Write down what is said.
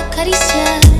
Acaricia